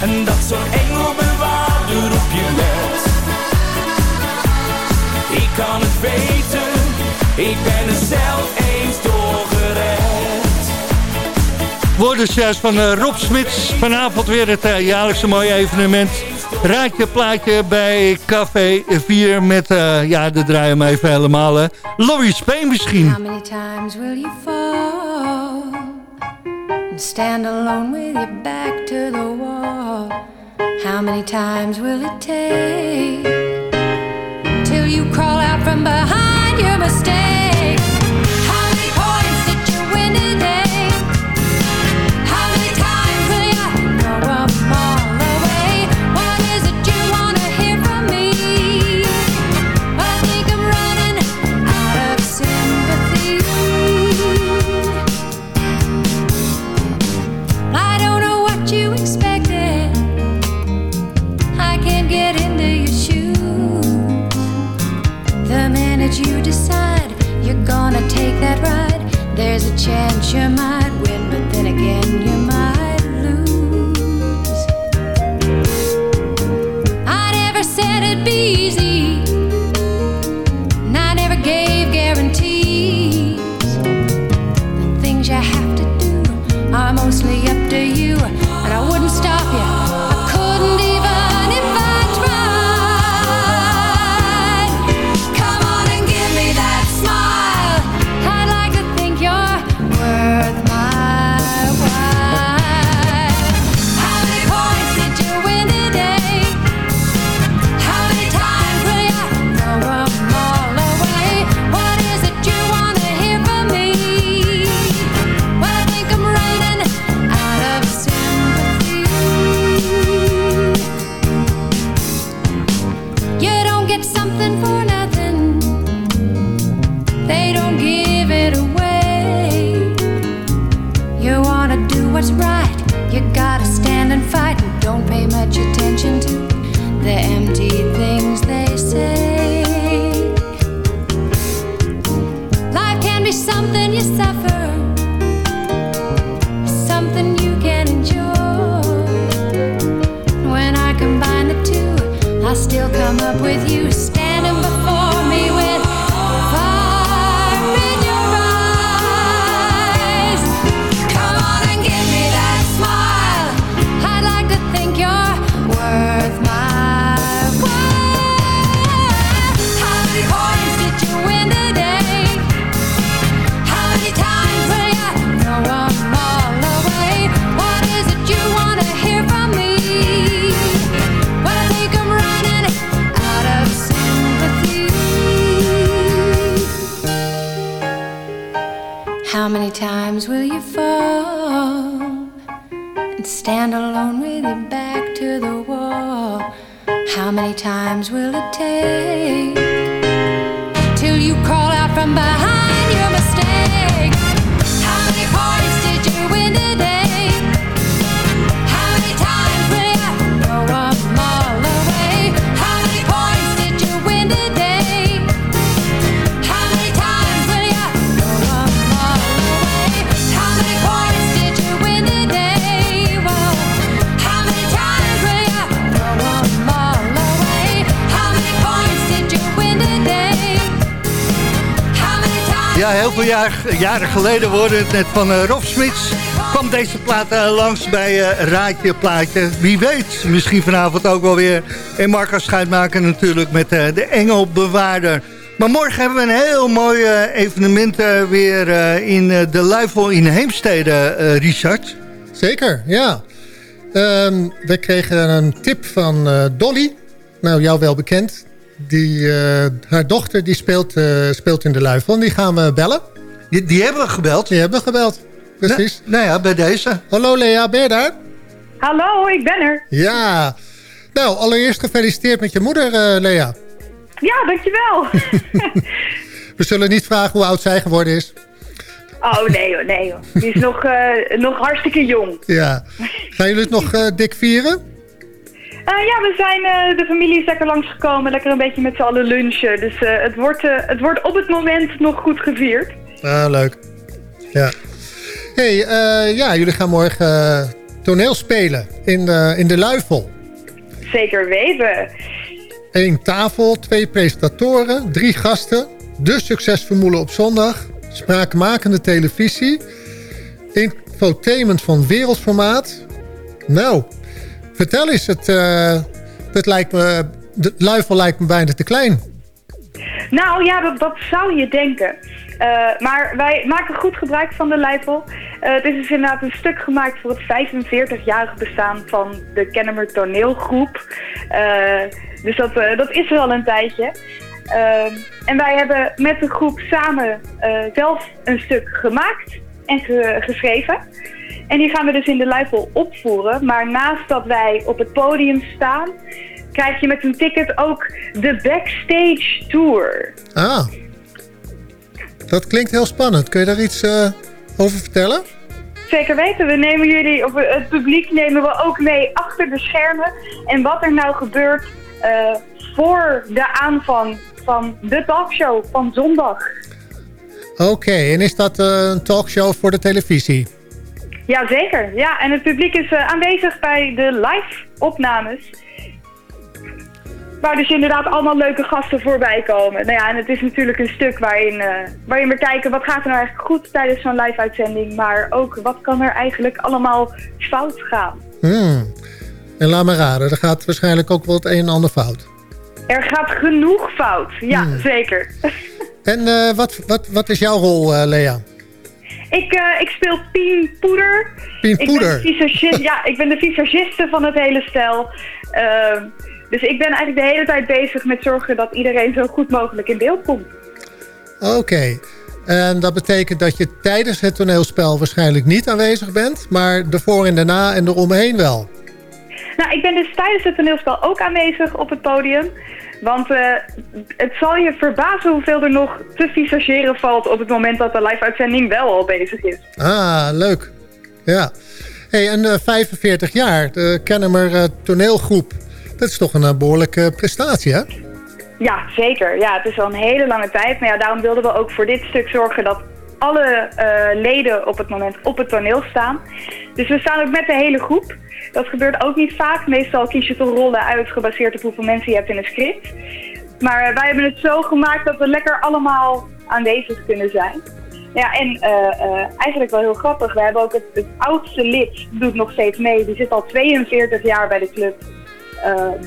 Speaker 16: en dat zo'n engelbewaarder op je let. Ik kan het weten, ik ben er zelf
Speaker 10: Woorden juist van eh, Rob Smits. Vanavond weer het eh, jaarlijkse mooie evenement. Raadje plaatje bij Café 4 met, eh, ja, de draai hem even helemaal. hè. Laurie Speen misschien.
Speaker 15: How many times will you fall and stand alone with your back to the wall? How many times will it take till you crawl out from behind your mistake? your mind.
Speaker 10: Ja, heel veel jaar, jaren geleden worden het net van uh, Rob Smits. kwam deze plaat eh, langs bij eh, Raadje Plaatje. Wie weet, misschien vanavond ook wel weer. En Marco Schuitmaker natuurlijk met de Engelbewaarder. Maar morgen hebben we een heel mooi evenement weer in de Luifel in Heemstede, Richard.
Speaker 9: Zeker, ja. Ehm, we kregen een tip van Dolly. Nou, jou wel bekend. Die, eh, haar dochter die speelt, eh, speelt in de Luifel. En die gaan we bellen.
Speaker 10: Die, die hebben we gebeld?
Speaker 9: Die hebben we gebeld, precies.
Speaker 10: Nou, ja, bij deze.
Speaker 9: Hallo Lea, ben je daar?
Speaker 17: Hallo, ik ben er.
Speaker 9: Ja. Nou, allereerst gefeliciteerd met je moeder, eh, Lea.
Speaker 17: Ja, dankjewel.
Speaker 9: We zullen niet vragen hoe oud zij geworden is.
Speaker 17: Oh, nee hoor, nee hoor. Die is nog, eh, nog hartstikke jong.
Speaker 9: Ja. Gaan jullie het nog eh, dik vieren?
Speaker 17: Eh, ja, we zijn, eh, de familie is lekker langsgekomen. Lekker een beetje met z'n allen lunchen. Dus eh, het, wordt, het wordt op het moment nog goed gevierd.
Speaker 9: Ah, leuk. Ja. hey, ja, jullie gaan morgen toneel spelen in de, in de Luifel.
Speaker 17: Zeker weten.
Speaker 9: Eén tafel, twee presentatoren, drie gasten. De succesformule op zondag. Spraakmakende televisie. Infotainment van wereldformaat. Nou, vertel eens. Het, eh, het lijkt me, de Luifel lijkt me bijna te klein.
Speaker 17: Nou ja, dat, dat zou je denken. Eh, maar wij maken goed gebruik van de Leifel. Eh, het is dus inderdaad een stuk gemaakt voor het 45-jarig bestaan van de Kennemer toneelgroep. Eh, dus dat, eh, dat is er al een tijdje. Eh, en wij hebben met de groep samen eh, zelf een stuk gemaakt en ge- geschreven. En die gaan we dus in de Luifel opvoeren. Maar naast dat wij op het podium staan, krijg je met een ticket ook de backstage tour.
Speaker 9: Ah, dat klinkt heel spannend. Kun je daar iets eh, over vertellen?
Speaker 17: Zeker weten, we nemen jullie, of het publiek nemen we ook mee achter de schermen. En wat er nou gebeurt eh, voor de aanvang van de talkshow van zondag.
Speaker 9: Oké, en is dat eh, een talkshow voor de televisie?
Speaker 17: Jazeker, ja. En het publiek is eh, aanwezig bij de live opnames. Waar dus inderdaad allemaal leuke gasten voorbij komen. Nou ja, en het is natuurlijk een stuk waarin, eh, waarin we kijken wat gaat er nou eigenlijk goed tijdens zo'n live uitzending. Maar ook wat kan er eigenlijk allemaal fout gaan.
Speaker 9: Hmm. En laat me raden, er gaat waarschijnlijk ook wel het een en ander fout.
Speaker 17: Er gaat genoeg fout, ja zeker.
Speaker 9: En eh, wat, wat, wat is jouw rol, Lea?
Speaker 17: Ik, eh, ik speel Pien Poeder.
Speaker 9: Pien
Speaker 17: Ik ben
Speaker 9: Poeder?
Speaker 17: de visagist- ja, ik ben de visagiste van het hele stel. Ehm, dus ik ben eigenlijk de hele tijd bezig met zorgen dat iedereen zo goed mogelijk in beeld komt.
Speaker 9: Oké. En dat betekent dat je tijdens het toneelspel waarschijnlijk niet aanwezig bent... maar ervoor en daarna en eromheen wel.
Speaker 17: Nou, ik ben dus tijdens het toneelspel ook aanwezig op het podium. Want eh, het zal je verbazen hoeveel er nog te visageren valt op het moment dat de live-uitzending wel al bezig is.
Speaker 9: Ah, leuk. Ja. Hey, en eh 45 jaar, de Kennemer eh, toneelgroep. Dat is toch een eh, behoorlijke prestatie, hè?
Speaker 17: Ja, zeker. Ja, het is al een hele lange tijd. Maar ja, daarom wilden we ook voor dit stuk zorgen dat alle leden op het moment op het toneel staan. Dus we staan ook met de hele groep. Dat gebeurt ook niet vaak. Meestal kies je toch rollen uit gebaseerd op hoeveel mensen je hebt in een script. Maar eh, wij hebben het zo gemaakt dat we lekker allemaal aanwezig kunnen zijn. Ja, en eh, eh, eigenlijk wel heel grappig. We hebben ook het, het oudste lid, doet nog steeds mee. Die zit al 42 jaar bij de club. Ehm,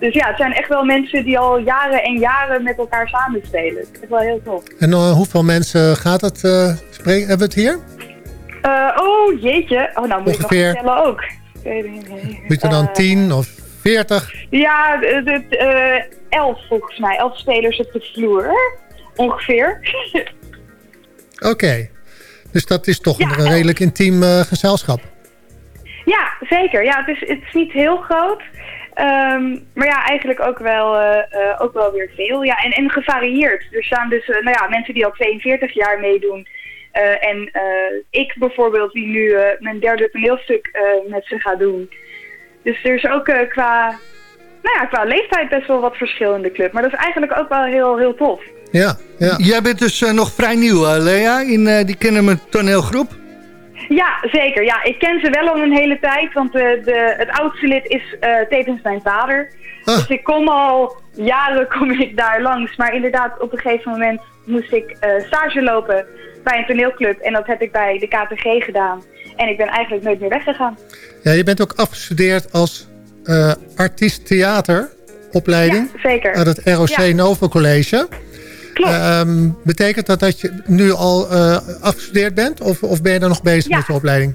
Speaker 17: dus ja, het zijn echt wel mensen die al jaren en jaren met elkaar samenspelen. Dat is wel heel tof.
Speaker 9: En hoeveel mensen gaat het? Hebben we het hier?
Speaker 17: Oh, jeetje. Oh, nou moet
Speaker 9: Ongeveer.
Speaker 17: ik nog vertellen ook. Weet het niet.
Speaker 9: Moet je dan
Speaker 17: Eh,
Speaker 9: 10 of 40?
Speaker 17: Ja, het, het, eh, elf volgens mij. Elf spelers op de vloer. Ongeveer.
Speaker 9: Oké. Dus dat is toch een redelijk intiem eh, gezelschap.
Speaker 17: ja, zeker. Ja, het is, het is niet heel groot. Ehm, maar ja, eigenlijk ook wel, eh, ook wel weer veel. Ja, en, en gevarieerd. Er staan dus nou ja, mensen die al 42 jaar meedoen. Eh, en eh, ik bijvoorbeeld, die nu eh, mijn derde toneelstuk eh, met ze gaat doen. Dus er is ook eh, qua, nou ja, qua leeftijd best wel wat verschil in de club. Maar dat is eigenlijk ook wel heel, heel tof.
Speaker 9: Ja, ja.
Speaker 10: Jij bent dus nog vrij nieuw, Lea, in eh, die Kennemer toneelgroep.
Speaker 17: Ja, zeker. Ja, ik ken ze wel al een hele tijd, want de, de, het oudste lid is eh, tevens mijn vader. Dus ik kom al jaren kom ik daar langs. Maar inderdaad, op een gegeven moment moest ik eh, stage lopen bij een toneelclub. En dat heb ik bij de KPG gedaan. En ik ben eigenlijk nooit meer weggegaan.
Speaker 9: Ja, je bent ook afgestudeerd als eh, artiest theateropleiding.
Speaker 17: Ja, zeker.
Speaker 9: Aan het ROC
Speaker 17: Ja.
Speaker 9: Nova College.
Speaker 17: Klopt.
Speaker 9: Ehm, betekent dat dat je nu al eh, afgestudeerd bent? Of, of ben je dan nog bezig
Speaker 17: Ja.
Speaker 9: met je opleiding?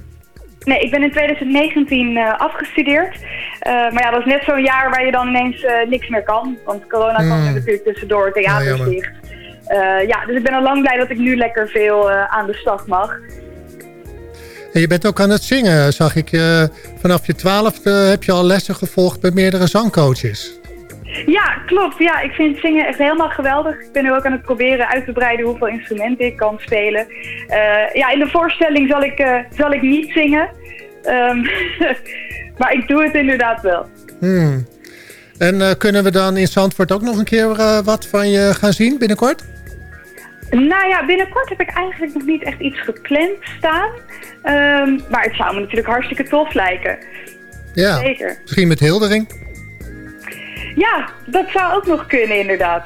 Speaker 17: Nee, ik ben in 2019 eh, afgestudeerd. Maar ja, dat is net zo'n jaar waar je dan ineens niks meer kan. Want corona kwam
Speaker 9: Hmm.
Speaker 17: er natuurlijk tussendoor, theater dicht. Eh, ja, dus ik ben al lang blij dat ik nu lekker veel eh, aan de slag mag.
Speaker 9: En je bent ook aan het zingen, zag ik. eh, vanaf je twaalfde heb je al lessen gevolgd bij meerdere zangcoaches.
Speaker 17: Ja, klopt. Ja, ik vind zingen echt helemaal geweldig. Ik ben nu ook aan het proberen uit te breiden hoeveel instrumenten ik kan spelen. Ja, in de voorstelling zal ik, zal ik niet zingen. Ehm, maar ik doe het inderdaad wel.
Speaker 9: Hmm. En kunnen we dan in Zandvoort ook nog een keer wat van je gaan zien binnenkort?
Speaker 17: Nou ja, binnenkort heb ik eigenlijk nog niet echt iets gepland staan. Ehm, maar het zou me natuurlijk hartstikke tof lijken.
Speaker 9: Ja,
Speaker 17: Zeker.
Speaker 9: misschien met Hildering.
Speaker 17: Ja, dat zou ook nog kunnen inderdaad.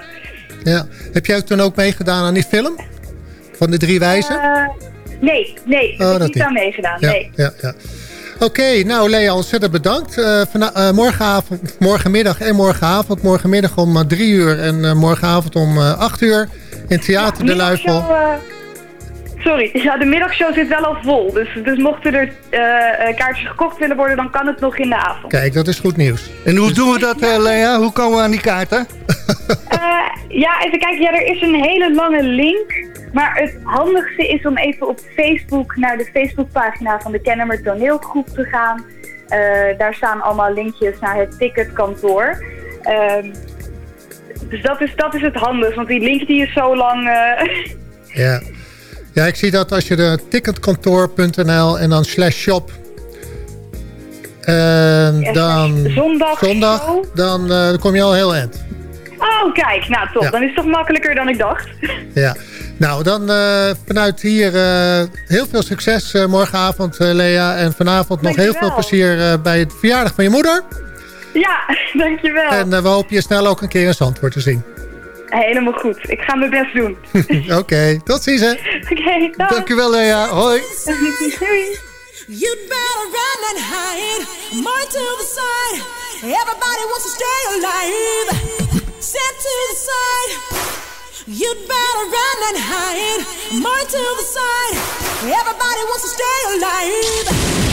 Speaker 9: Ja. Heb jij toen ook meegedaan aan die film? Van de drie wijzen?
Speaker 17: Eh, nee, nee,
Speaker 9: Oh,
Speaker 17: ik niet
Speaker 9: niet.
Speaker 17: aan meegedaan.
Speaker 9: ja,
Speaker 17: Nee.
Speaker 9: ja, ja. Oké, nou Lea, ontzettend bedankt. Eh, morgenavond, morgenmiddag en morgenavond. Morgenmiddag om drie uur en morgenavond om acht uur in Theater de Luifel.
Speaker 17: Eh, sorry, ja, de middagshow zit wel al vol. Dus, dus mochten er eh, eh, kaartjes gekocht willen worden, dan kan het nog in de avond.
Speaker 9: Kijk, dat is goed nieuws.
Speaker 10: En hoe doen we dat, Lea? Hoe komen we aan die kaarten?
Speaker 17: Ja, even kijken. Ja, er is een hele lange link. Maar het handigste is om even op Facebook naar de Facebookpagina van de Kennemer Toneelgroep te gaan. Daar staan allemaal linkjes naar het ticketkantoor. Dus dat is, dat is het handig, want die link die is zo lang... eh,
Speaker 9: Ja. ja, ik zie dat als je de ticketkantoor.nl en dan slash shop... En dan
Speaker 17: zondag
Speaker 9: zondag dan, eh, dan kom je al heel eind.
Speaker 17: Oh, kijk. Nou, top.
Speaker 9: Ja.
Speaker 17: Dan is het toch makkelijker dan ik dacht.
Speaker 9: Ja. Nou, dan eh, vanuit hier heel veel succes morgenavond, Lea. En vanavond nog heel veel plezier bij het verjaardag van je moeder.
Speaker 17: Ja, dankjewel.
Speaker 9: En eh, we hopen je snel ook een keer in Zandvoort te zien.
Speaker 17: Helemaal goed. Ik ga mijn best doen.
Speaker 9: Oké, tot ziens hè.
Speaker 17: Oké, dag.
Speaker 10: Dankjewel, Lea. Hoi.
Speaker 17: Doei.
Speaker 8: You'd better run and hide, more to the side. Everybody wants to stay alive. Step to the side. You'd better run and hide, more to the side. Everybody wants to stay alive.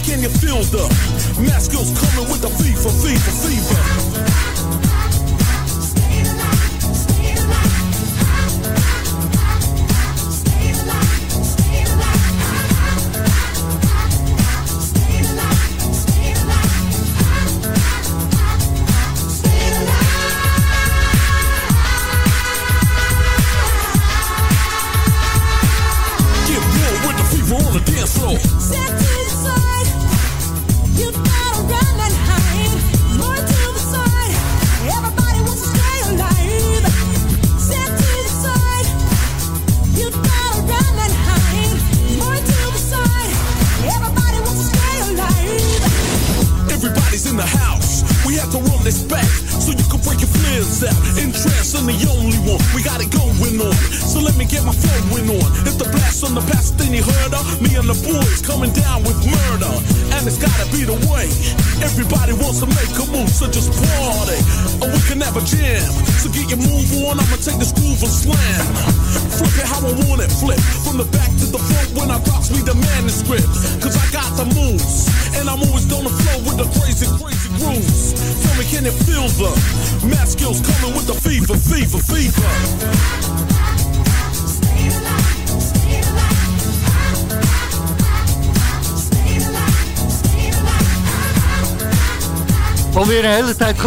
Speaker 18: can you feel the mask skills coming with the fever, fever, fever?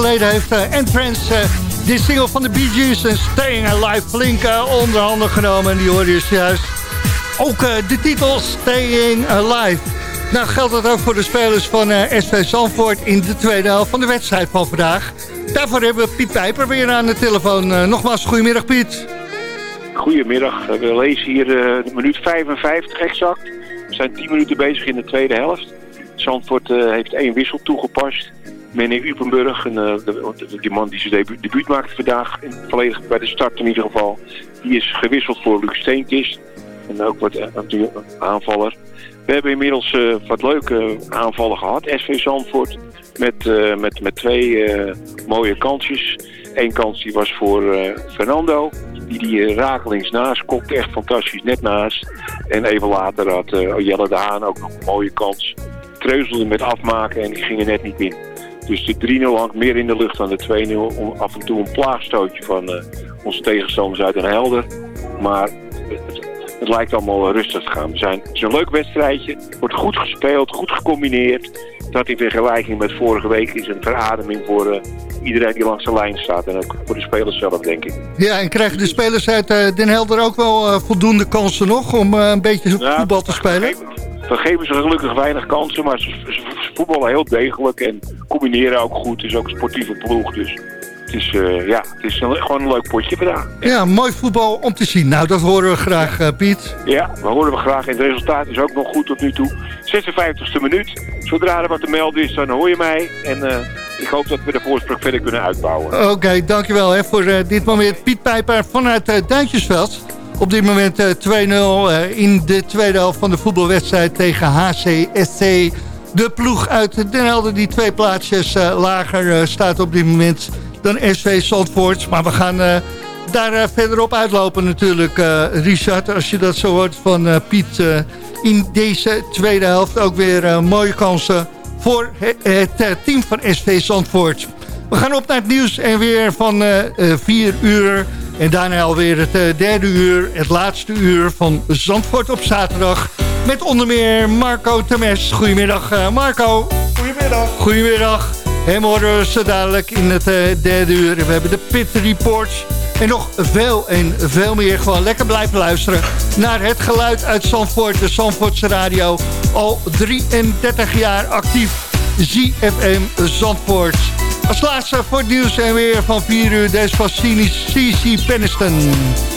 Speaker 10: Geleden heeft uh, Entrance uh, dit single van de Bee Gees en Staying Alive flink uh, onder handen genomen. En die hoorde je juist. Ook de titel Staying Alive. Nou geldt dat ook voor de spelers van SV Zandvoort in de tweede helft van de wedstrijd van vandaag. Daarvoor hebben we Piet Pijper weer aan de telefoon. nogmaals, goedemiddag Piet.
Speaker 11: Goedemiddag. We lezen hier de minuut 55 exact. We zijn 10 minuten bezig in de tweede helft. Zandvoort heeft één wissel toegepast. Meneer Upenburg, en, uh, de, die man die zijn debu debuut maakte vandaag, volledig bij de start in ieder geval, die is gewisseld voor Luc Steenkist. En ook wat uh, aanvaller. We hebben inmiddels uh, wat leuke aanvallen gehad. SV Zandvoort met, met, met twee mooie kansjes. Eén kans die was voor Fernando, die die rakelings naast kopte, echt fantastisch, net naast. En even later had Jelle de Haan ook nog een mooie kans. Treuzelde met afmaken en die gingen net niet in. Dus de 3-0 hangt meer in de lucht dan de 2-0. Om af en toe een plaagstootje van uh, onze tegenstanders uit een helder. Maar het, het, lijkt allemaal rustig te gaan. We zijn, het is een leuk wedstrijdje. Wordt goed gespeeld, goed gecombineerd. Dat in vergelijking met vorige week is een verademing voor uh, iedereen die langs de lijn staat. En ook voor de spelers zelf, denk ik.
Speaker 10: Ja, en krijgen de spelers uit uh, Den Helder ook wel voldoende kansen nog om een beetje voetbal te spelen?
Speaker 11: Dan geven ze gelukkig weinig kansen, maar ze, ze voetballen heel degelijk en combineren ook goed. Het is ook een sportieve ploeg, dus het is, uh, ja, het is een, gewoon een leuk potje vandaag.
Speaker 10: Ja. ja, mooi voetbal om te zien. Nou, dat horen we graag, uh, Piet.
Speaker 11: Ja, dat horen we graag. En het resultaat is ook nog goed tot nu toe. 56e minuut. Zodra er wat te melden is, dan hoor je mij. En uh, ik hoop dat we de voorspraak verder kunnen uitbouwen.
Speaker 10: Oké, okay, dankjewel hè, voor dit moment. Piet Pijper vanuit Duintjesveld. Op dit moment 2-0 in de tweede helft van de voetbalwedstrijd tegen HCSC. De ploeg uit Den Helder die twee plaatsjes uh, lager staat op dit moment dan SV Zandvoort. Maar we gaan daar verderop uitlopen natuurlijk, Richard. Als je dat zo hoort van Piet in deze tweede helft. Ook weer mooie kansen voor het team van SV Zandvoort. We gaan op naar het nieuws en weer van 4 uur... En daarna alweer het uh, derde uur, het laatste uur van Zandvoort op zaterdag. Met onder meer Marco Temes. Goedemiddag Marco.
Speaker 19: Goedemiddag.
Speaker 10: Goedemiddag. Hem horen we zo dadelijk in het derde uur. We hebben de Pit Reports. En nog veel en veel meer. Gewoon lekker blijven luisteren naar het geluid uit Zandvoort. De Zandvoortse radio. Al 33 jaar actief. ZFM Zandvoort. Als laatste voor het nieuws en weer van 4 uur deze van CC Peniston.